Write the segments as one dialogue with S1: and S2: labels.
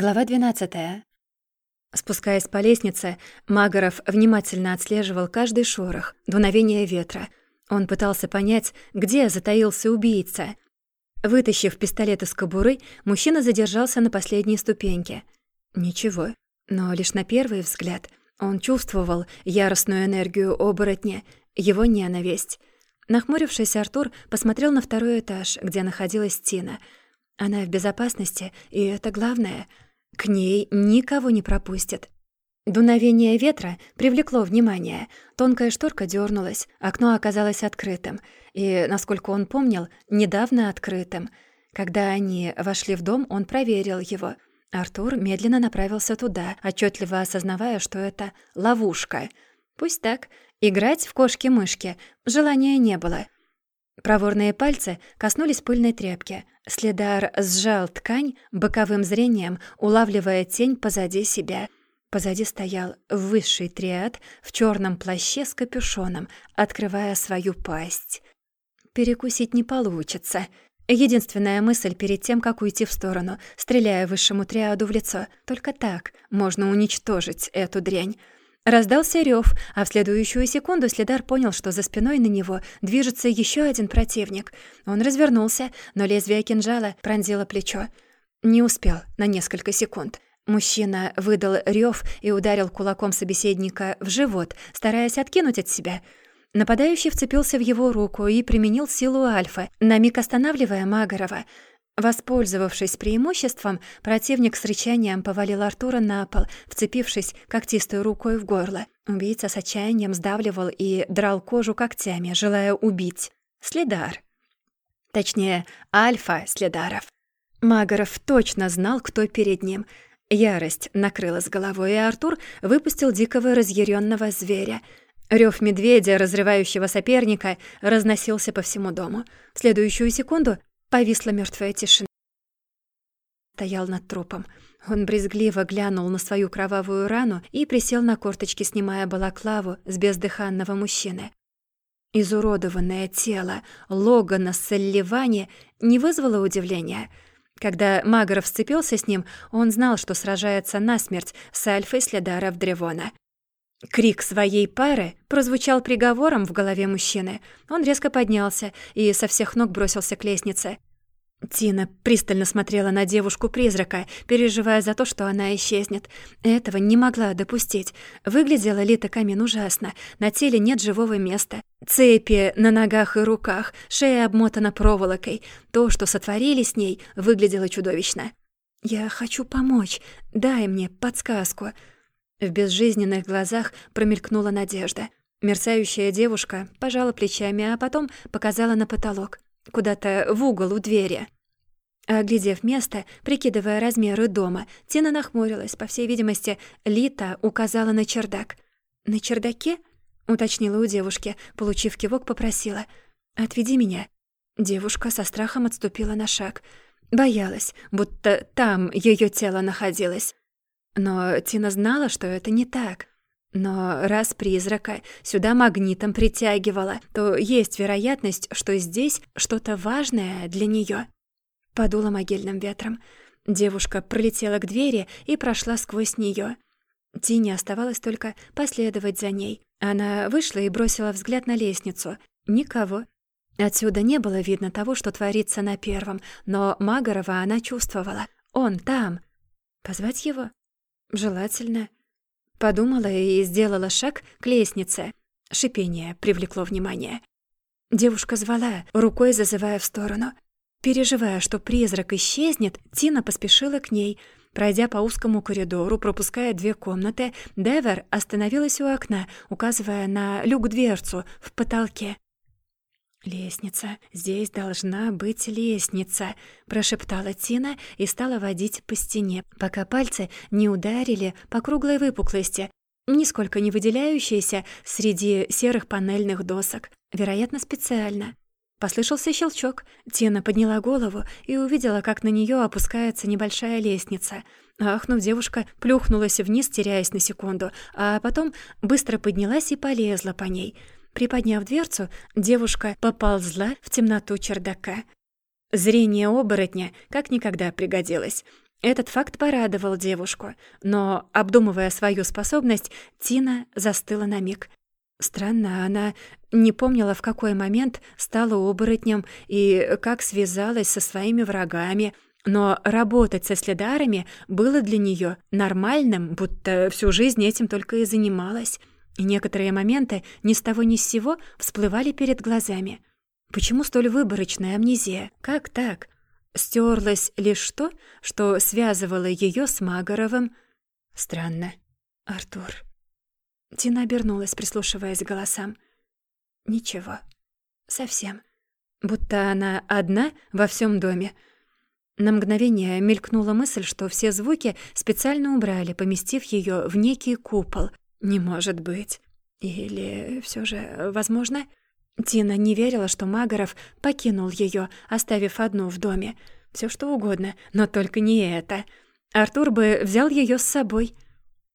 S1: Глава 12. Спускаясь по лестнице, Магоров внимательно отслеживал каждый шорох, дуновение ветра. Он пытался понять, где затаился убийца. Вытащив пистолет из кобуры, мужчина задержался на последней ступеньке. Ничего, но лишь на первый взгляд он чувствовал яростную энергию оборотня, его ненависть. Нахмурившись, Артур посмотрел на второй этаж, где находилась Тина. Она в безопасности, и это главное — к ней никого не пропустят. Дуновение ветра привлекло внимание. Тонкая шторка дернулась, окно оказалось открытым. И, насколько он помнил, недавно открытым. Когда они вошли в дом, он проверил его. Артур медленно направился туда, отчетливо осознавая, что это ловушка. Пусть так. Играть в кошки-мышки желания не было. Проворные пальцы коснулись пыльной тряпки. Следар сжал ткань боковым зрением, улавливая тень позади себя. Позади стоял высший триад в черном плаще с капюшоном, открывая свою пасть. Перекусить не получится. Единственная мысль перед тем, как уйти в сторону, стреляя высшему триаду в лицо. Только так можно уничтожить эту дрянь. Раздался рев, а в следующую секунду Следар понял, что за спиной на него движется еще один противник. Он развернулся, но лезвие кинжала пронзило плечо. Не успел на несколько секунд. Мужчина выдал рев и ударил кулаком собеседника в живот, стараясь откинуть от себя. Нападающий вцепился в его руку и применил силу альфа, на миг останавливая Магарова — Воспользовавшись преимуществом, противник с рычанием повалил Артура на пол, вцепившись когтистой рукой в горло. Убийца с отчаянием сдавливал и драл кожу когтями, желая убить. Следар. Точнее, альфа следаров. Магаров точно знал, кто перед ним. Ярость накрыла с головой, и Артур выпустил дикого разъяренного зверя. Рев медведя, разрывающего соперника, разносился по всему дому. В следующую секунду Повисла мертвая тишина. Стоял над трупом. Он брезгливо глянул на свою кровавую рану и присел на корточки, снимая балаклаву с бездыханного мужчины. Изуродованное тело Логана Салливани не вызвало удивления. Когда Магоров сцепился с ним, он знал, что сражается насмерть с Альфой Следара в Древона. Крик своей пары прозвучал приговором в голове мужчины. Он резко поднялся и со всех ног бросился к лестнице. Тина пристально смотрела на девушку-призрака, переживая за то, что она исчезнет. Этого не могла допустить. Выглядела Лита Камин ужасно. На теле нет живого места. Цепи на ногах и руках, шея обмотана проволокой. То, что сотворили с ней, выглядело чудовищно. «Я хочу помочь. Дай мне подсказку», в безжизненных глазах промелькнула надежда. Мерцающая девушка пожала плечами, а потом показала на потолок, куда-то в угол у двери. Оглядев место, прикидывая размеры дома, Тина нахмурилась. По всей видимости, Лита указала на чердак. «На чердаке?» — уточнила у девушки. Получив кивок, попросила. «Отведи меня». Девушка со страхом отступила на шаг. Боялась, будто там ее тело находилось. Но Тина знала, что это не так. Но раз призрака сюда магнитом притягивала, то есть вероятность, что здесь что-то важное для неё. Подуло могильным ветром. Девушка пролетела к двери и прошла сквозь неё. Тине оставалось только последовать за ней. Она вышла и бросила взгляд на лестницу. Никого. Отсюда не было видно того, что творится на первом, но Магорова она чувствовала. Он там. Позвать его? Желательно. Подумала и сделала шаг к лестнице. Шипение привлекло внимание. Девушка звала, рукой зазывая в сторону. Переживая, что призрак исчезнет, Тина поспешила к ней. Пройдя по узкому коридору, пропуская две комнаты, Девер остановилась у окна, указывая на люк-дверцу в потолке. «Лестница. Здесь должна быть лестница», — прошептала Тина и стала водить по стене, пока пальцы не ударили по круглой выпуклости, нисколько не выделяющейся среди серых панельных досок. Вероятно, специально. Послышался щелчок. Тина подняла голову и увидела, как на нее опускается небольшая лестница. Ахнув, девушка плюхнулась вниз, теряясь на секунду, а потом быстро поднялась и полезла по ней — Приподняв дверцу, девушка поползла в темноту чердака. Зрение оборотня как никогда пригодилось. Этот факт порадовал девушку, но, обдумывая свою способность, Тина застыла на миг. Странно, она не помнила, в какой момент стала оборотнем и как связалась со своими врагами, но работать со следарами было для неё нормальным, будто всю жизнь этим только и занималась. И некоторые моменты ни с того ни с сего всплывали перед глазами. Почему столь выборочная амнезия? Как так? Стерлось лишь то, что связывало её с Магоровым. Странно. Артур. Тина обернулась, прислушиваясь к голосам. Ничего. Совсем. Будто она одна во всем доме. На мгновение мелькнула мысль, что все звуки специально убрали, поместив ее в некий купол. Не может быть. Или все же возможно? Тина не верила, что Магоров покинул ее, оставив одну в доме. Все что угодно, но только не это. Артур бы взял ее с собой —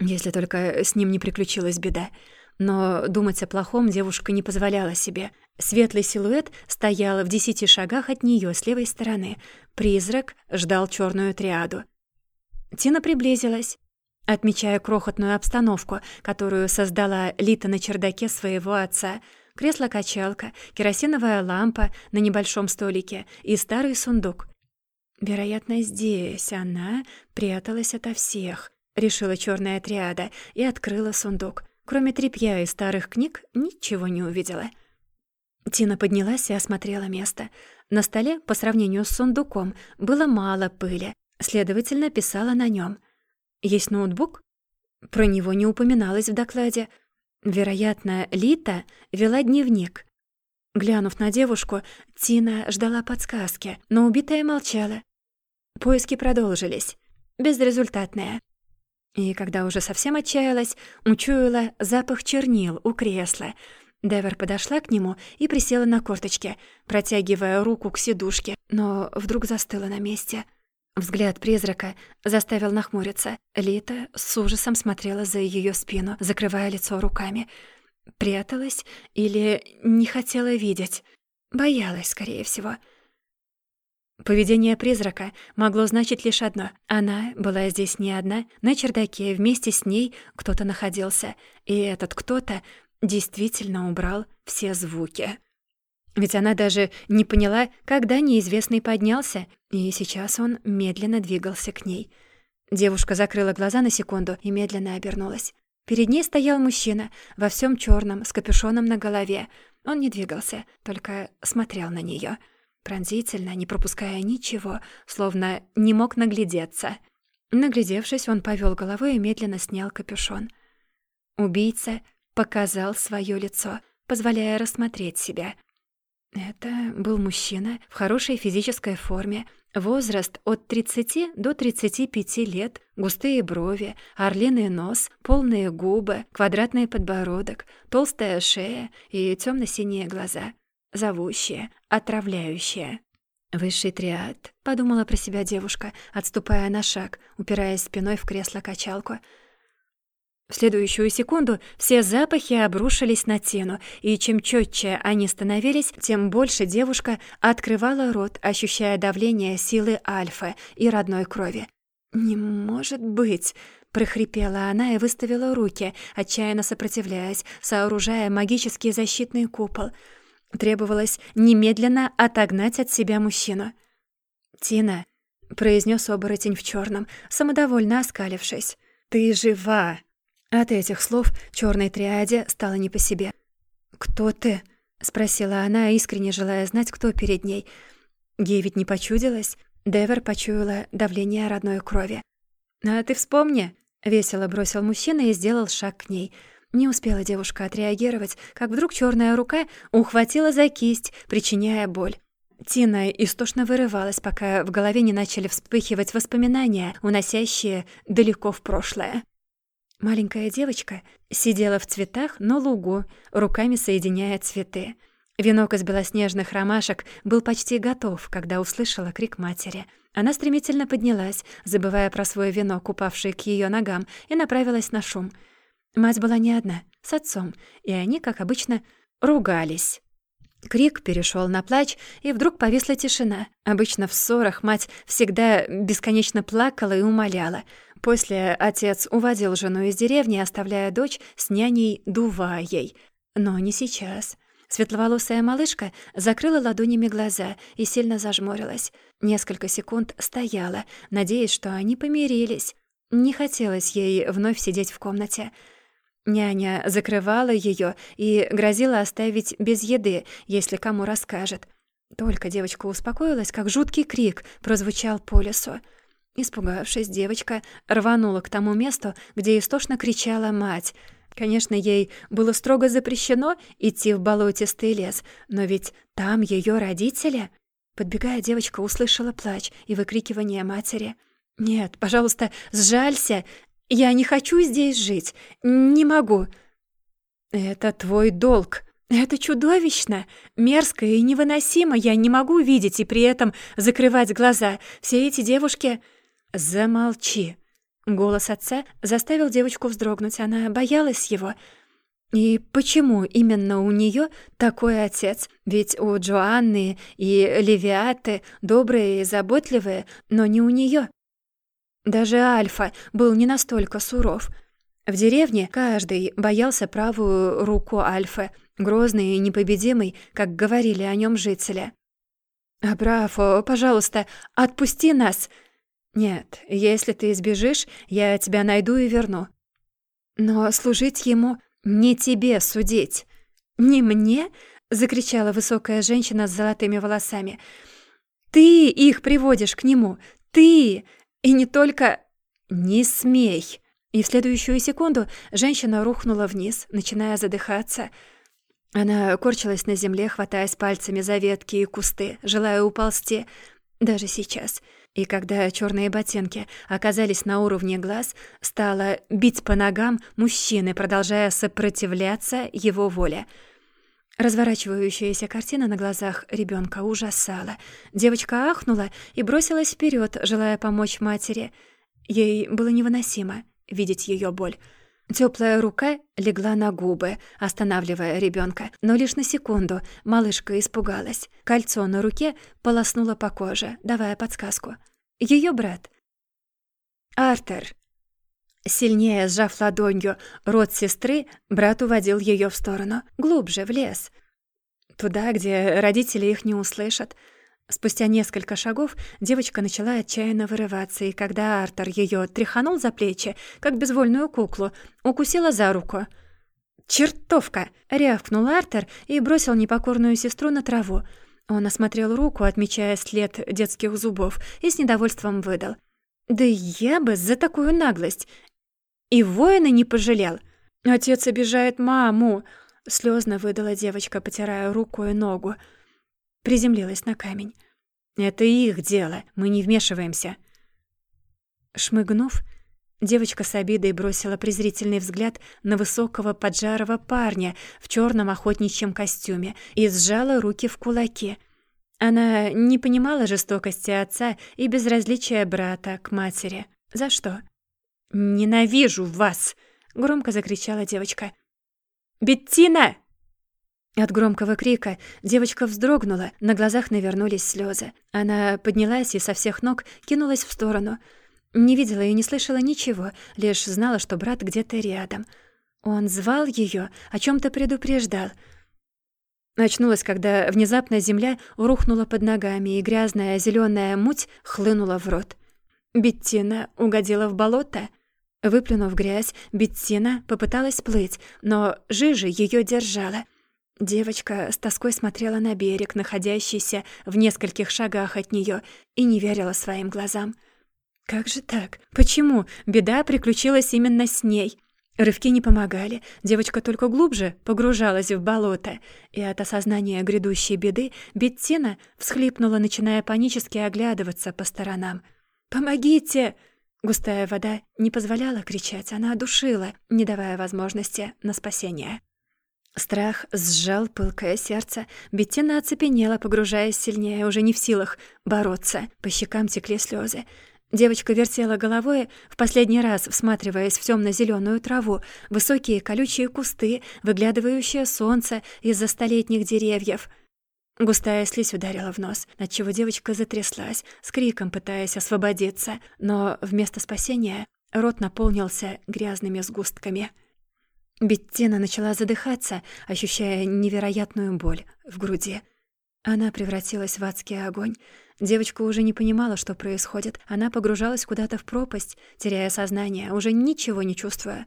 S1: если только с ним не приключилась беда. Но думать о плохом девушка не позволяла себе. Светлый силуэт стоял в десяти шагах от нее с левой стороны. Призрак ждал черную триаду. Тина приблизилась, отмечая крохотную обстановку, которую создала Лита на чердаке своего отца. Кресло-качалка, керосиновая лампа на небольшом столике и старый сундук. Вероятно, здесь она пряталась ото всех, решила черная триада и открыла сундук. Кроме тряпья и старых книг ничего не увидела. Тина поднялась и осмотрела место. На столе, по сравнению с сундуком, было мало пыли, следовательно, писала на нем. Есть ноутбук? Про него не упоминалось в докладе. Вероятно, Лита вела дневник. Глянув на девушку, Тина ждала подсказки, но убитая молчала. Поиски продолжились. Безрезультатные. И когда уже совсем отчаялась, учуяла запах чернил у кресла. Девер подошла к нему и присела на корточки, протягивая руку к сидушке, но вдруг застыла на месте. Взгляд призрака заставил нахмуриться. Лита с ужасом смотрела за ее спину, закрывая лицо руками. Пряталась или не хотела видеть? Боялась, скорее всего. — Поведение призрака могло значить лишь одно. Она была здесь не одна, на чердаке вместе с ней кто-то находился, и этот кто-то действительно убрал все звуки. Ведь она даже не поняла, когда неизвестный поднялся, и сейчас он медленно двигался к ней. Девушка закрыла глаза на секунду и медленно обернулась. Перед ней стоял мужчина во всем черном, с капюшоном на голове. Он не двигался, только смотрел на нее пронзительно, не пропуская ничего, словно не мог наглядеться. Наглядевшись, он повел головой и медленно снял капюшон. Убийца показал свое лицо, позволяя рассмотреть себя. Это был мужчина в хорошей физической форме, возраст от 30 до 35 лет, густые брови, орлиный нос, полные губы, квадратный подбородок, толстая шея и темно синие глаза — зовущее, отравляющее. «Высший триад», — подумала про себя девушка, отступая на шаг, упираясь спиной в кресло-качалку. В следующую секунду все запахи обрушились на Тину, и чем четче они становились, тем больше девушка открывала рот, ощущая давление силы альфа и родной крови. «Не может быть!» — прохрипела она и выставила руки, отчаянно сопротивляясь, сооружая магический защитный купол — Требовалось немедленно отогнать от себя мужчину. «Тина», — произнес оборотень в черном, самодовольно оскалившись, — «ты жива». От этих слов черной триаде стало не по себе. «Кто ты?» — спросила она, искренне желая знать, кто перед ней. Ей ведь не почудилось. Девер почуяла давление родной крови. «А ты вспомни», — весело бросил мужчина и сделал шаг к ней — не успела девушка отреагировать, как вдруг черная рука ухватила за кисть, причиняя боль. Тина истошно вырывалась, пока в голове не начали вспыхивать воспоминания, уносящие далеко в прошлое. Маленькая девочка сидела в цветах на лугу, руками соединяя цветы. Венок из белоснежных ромашек был почти готов, когда услышала крик матери. Она стремительно поднялась, забывая про свой венок, упавший к ее ногам, и направилась на шум — Мать была не одна, с отцом, и они, как обычно, ругались. Крик перешел на плач, и вдруг повисла тишина. Обычно в ссорах мать всегда бесконечно плакала и умоляла. После отец уводил жену из деревни, оставляя дочь с няней Дуваей. Но не сейчас. Светловолосая малышка закрыла ладонями глаза и сильно зажмурилась. Несколько секунд стояла, надеясь, что они помирились. Не хотелось ей вновь сидеть в комнате. Няня закрывала её и грозила оставить без еды, если кому расскажет. Только девочка успокоилась, как жуткий крик прозвучал по лесу. Испугавшись, девочка рванула к тому месту, где истошно кричала мать. Конечно, ей было строго запрещено идти в болотистый лес, но ведь там её родители. Подбегая, девочка услышала плач и выкрикивание матери. «Нет, пожалуйста, сжалься, я не хочу здесь жить. Не могу. Это твой долг. Это чудовищно, мерзко и невыносимо. Я не могу видеть и при этом закрывать глаза. Все эти девушки... Замолчи. Голос отца заставил девочку вздрогнуть. Она боялась его. И почему именно у нее такой отец? Ведь у Джоанны и Левиаты добрые и заботливые, но не у нее. Даже Альфа был не настолько суров. В деревне каждый боялся правую руку Альфы, грозный и непобедимый, как говорили о нем жители. «Абрафо, пожалуйста, отпусти нас!» «Нет, если ты сбежишь, я тебя найду и верну». «Но служить ему не тебе судить». «Не мне?» — закричала высокая женщина с золотыми волосами. «Ты их приводишь к нему! Ты! И не только... Не смей!» И в следующую секунду женщина рухнула вниз, начиная задыхаться. Она корчилась на земле, хватаясь пальцами за ветки и кусты, желая уползти. Даже сейчас. И когда черные ботинки оказались на уровне глаз, стала бить по ногам мужчины, продолжая сопротивляться его воле. Разворачивающаяся картина на глазах ребенка ужасала. Девочка ахнула и бросилась вперед, желая помочь матери. Ей было невыносимо видеть ее боль. Теплая рука легла на губы, останавливая ребенка, но лишь на секунду малышка испугалась. Кольцо на руке полоснуло по коже, давая подсказку. Ее брат. Артер. Сильнее сжав ладонью рот сестры, брат уводил ее в сторону, глубже, в лес. Туда, где родители их не услышат. Спустя несколько шагов девочка начала отчаянно вырываться, и когда Артер ее тряханул за плечи, как безвольную куклу, укусила за руку. «Чертовка!» — рявкнул Артер и бросил непокорную сестру на траву. Он осмотрел руку, отмечая след детских зубов, и с недовольством выдал. «Да я бы за такую наглость и воина не пожалел. Отец обижает маму, слезно выдала девочка, потирая руку и ногу. Приземлилась на камень. Это их дело, мы не вмешиваемся. Шмыгнув, девочка с обидой бросила презрительный взгляд на высокого поджарого парня в черном охотничьем костюме и сжала руки в кулаки. Она не понимала жестокости отца и безразличия брата к матери. За что? «Ненавижу вас!» — громко закричала девочка. «Беттина!» От громкого крика девочка вздрогнула, на глазах навернулись слезы. Она поднялась и со всех ног кинулась в сторону. Не видела и не слышала ничего, лишь знала, что брат где-то рядом. Он звал ее, о чем то предупреждал. Очнулась, когда внезапно земля рухнула под ногами, и грязная зеленая муть хлынула в рот. Беттина угодила в болото. Выплюнув грязь, Беттина попыталась плыть, но жижа ее держала. Девочка с тоской смотрела на берег, находящийся в нескольких шагах от нее, и не верила своим глазам. Как же так? Почему беда приключилась именно с ней? Рывки не помогали, девочка только глубже погружалась в болото, и от осознания грядущей беды Беттина всхлипнула, начиная панически оглядываться по сторонам. «Помогите!» Густая вода не позволяла кричать, она душила, не давая возможности на спасение. Страх сжал пылкое сердце. Беттина оцепенела, погружаясь сильнее, уже не в силах бороться. По щекам текли слезы. Девочка вертела головой, в последний раз всматриваясь в темно зеленую траву, высокие колючие кусты, выглядывающее солнце из-за столетних деревьев. Густая слизь ударила в нос, отчего девочка затряслась, с криком пытаясь освободиться, но вместо спасения рот наполнился грязными сгустками. Беттина начала задыхаться, ощущая невероятную боль в груди. Она превратилась в адский огонь. Девочка уже не понимала, что происходит. Она погружалась куда-то в пропасть, теряя сознание, уже ничего не чувствуя.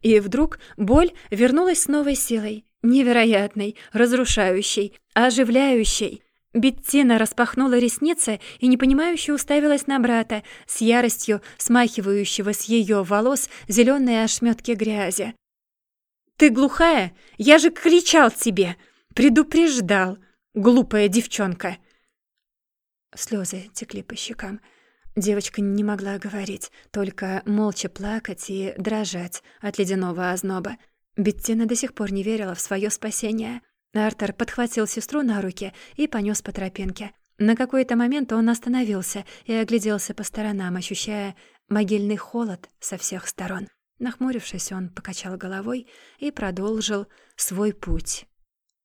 S1: И вдруг боль вернулась с новой силой, невероятной, разрушающей, оживляющей. Беттина распахнула ресницы и непонимающе уставилась на брата, с яростью смахивающего с ее волос зеленые ошметки грязи. «Ты глухая? Я же кричал тебе! Предупреждал, глупая девчонка!» Слезы текли по щекам. Девочка не могла говорить, только молча плакать и дрожать от ледяного озноба. Беттина до сих пор не верила в свое спасение. Артер подхватил сестру на руки и понес по тропинке. На какой-то момент он остановился и огляделся по сторонам, ощущая могильный холод со всех сторон. Нахмурившись, он покачал головой и продолжил свой путь.